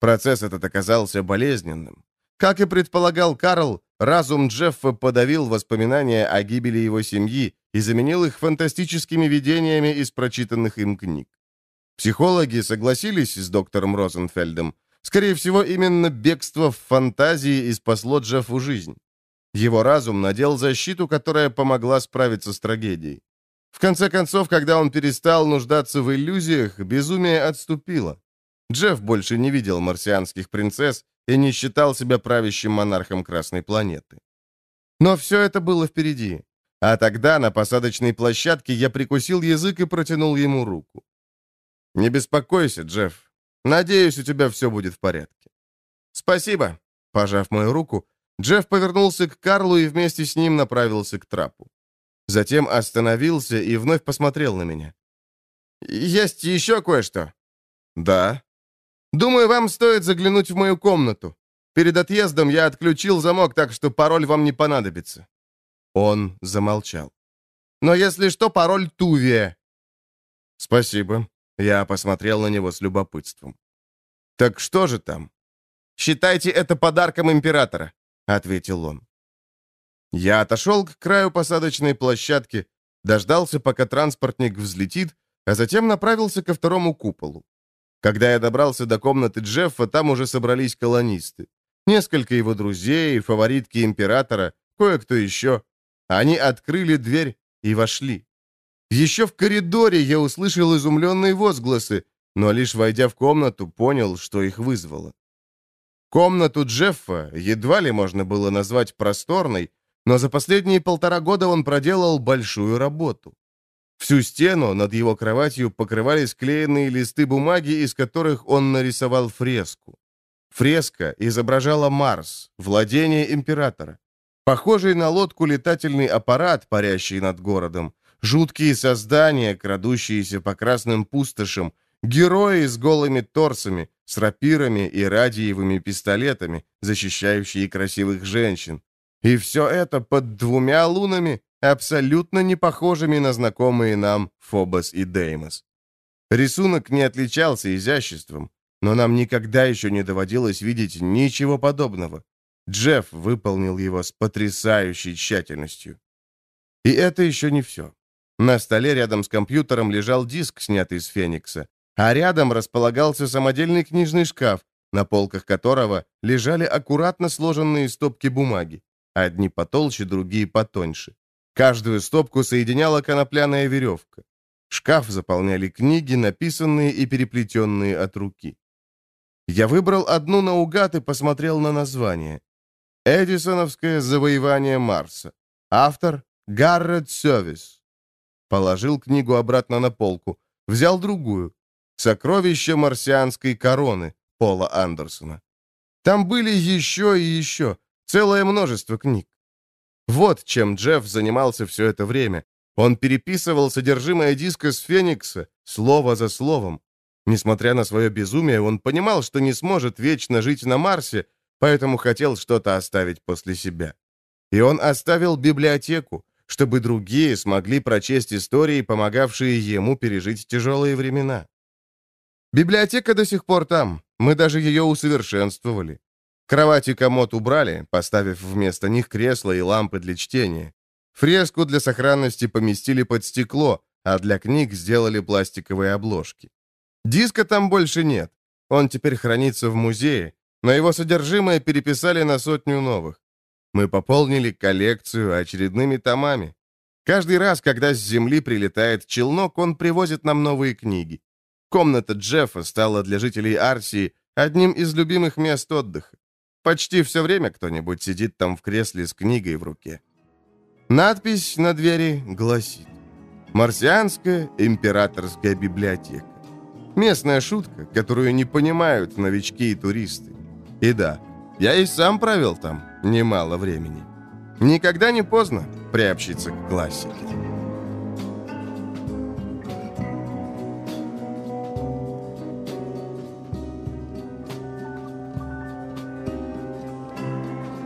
Процесс этот оказался болезненным. Как и предполагал Карл, разум Джеффа подавил воспоминания о гибели его семьи и заменил их фантастическими видениями из прочитанных им книг. Психологи согласились с доктором Розенфельдом. Скорее всего, именно бегство в фантазии и спасло Джеффу жизнь. Его разум надел защиту, которая помогла справиться с трагедией. В конце концов, когда он перестал нуждаться в иллюзиях, безумие отступило. Джефф больше не видел марсианских принцесс и не считал себя правящим монархом Красной планеты. Но все это было впереди. А тогда на посадочной площадке я прикусил язык и протянул ему руку. «Не беспокойся, Джефф. Надеюсь, у тебя все будет в порядке». «Спасибо». Пожав мою руку, Джефф повернулся к Карлу и вместе с ним направился к трапу. Затем остановился и вновь посмотрел на меня. «Есть еще кое-что?» «Да». «Думаю, вам стоит заглянуть в мою комнату. Перед отъездом я отключил замок, так что пароль вам не понадобится». Он замолчал. «Но если что, пароль Тувия». «Спасибо». Я посмотрел на него с любопытством. «Так что же там?» «Считайте это подарком императора», — ответил он. Я отошел к краю посадочной площадки, дождался, пока транспортник взлетит, а затем направился ко второму куполу. Когда я добрался до комнаты Джеффа, там уже собрались колонисты. Несколько его друзей, фаворитки императора, кое-кто еще. Они открыли дверь и вошли. Еще в коридоре я услышал изумленные возгласы, но лишь войдя в комнату, понял, что их вызвало. Комнату Джеффа едва ли можно было назвать просторной, но за последние полтора года он проделал большую работу. Всю стену над его кроватью покрывали склеенные листы бумаги, из которых он нарисовал фреску. Фреска изображала Марс, владение императора. Похожий на лодку летательный аппарат, парящий над городом, жуткие создания, крадущиеся по красным пустошам, герои с голыми торсами, с рапирами и радиевыми пистолетами, защищающие красивых женщин. И все это под двумя лунами, абсолютно не похожими на знакомые нам Фобос и Деймос. Рисунок не отличался изяществом, но нам никогда еще не доводилось видеть ничего подобного. Джефф выполнил его с потрясающей тщательностью. И это еще не все. На столе рядом с компьютером лежал диск, снятый с Феникса, а рядом располагался самодельный книжный шкаф, на полках которого лежали аккуратно сложенные стопки бумаги, одни потолще, другие потоньше. Каждую стопку соединяла конопляная веревка. Шкаф заполняли книги, написанные и переплетенные от руки. Я выбрал одну наугад и посмотрел на название. «Эдисоновское завоевание Марса». Автор Гаррет Сёвис. Положил книгу обратно на полку. Взял другую. «Сокровища марсианской короны» Пола Андерсона. Там были еще и еще. Целое множество книг. Вот чем Джефф занимался все это время. Он переписывал содержимое диска с Феникса, слово за словом. Несмотря на свое безумие, он понимал, что не сможет вечно жить на Марсе, поэтому хотел что-то оставить после себя. И он оставил библиотеку, чтобы другие смогли прочесть истории, помогавшие ему пережить тяжелые времена. Библиотека до сих пор там, мы даже ее усовершенствовали. Кровать и комод убрали, поставив вместо них кресла и лампы для чтения. Фреску для сохранности поместили под стекло, а для книг сделали пластиковые обложки. Диска там больше нет. Он теперь хранится в музее, но его содержимое переписали на сотню новых. Мы пополнили коллекцию очередными томами. Каждый раз, когда с Земли прилетает челнок, он привозит нам новые книги. Комната Джеффа стала для жителей Арсии одним из любимых мест отдыха. Почти все время кто-нибудь сидит там в кресле с книгой в руке. Надпись на двери гласит «Марсианская императорская библиотека». Местная шутка, которую не понимают новички и туристы. И да, я и сам провел там немало времени. Никогда не поздно приобщиться к классике.